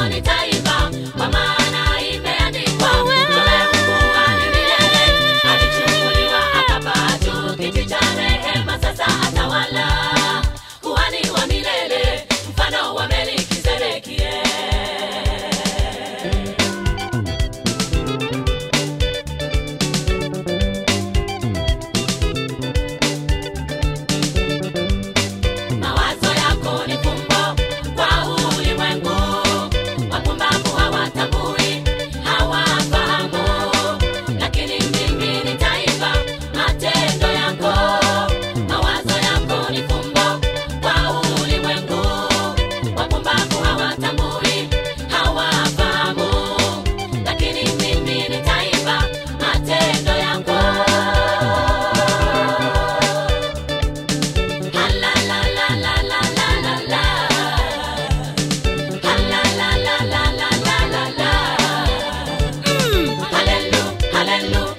Money time. Hallelujah.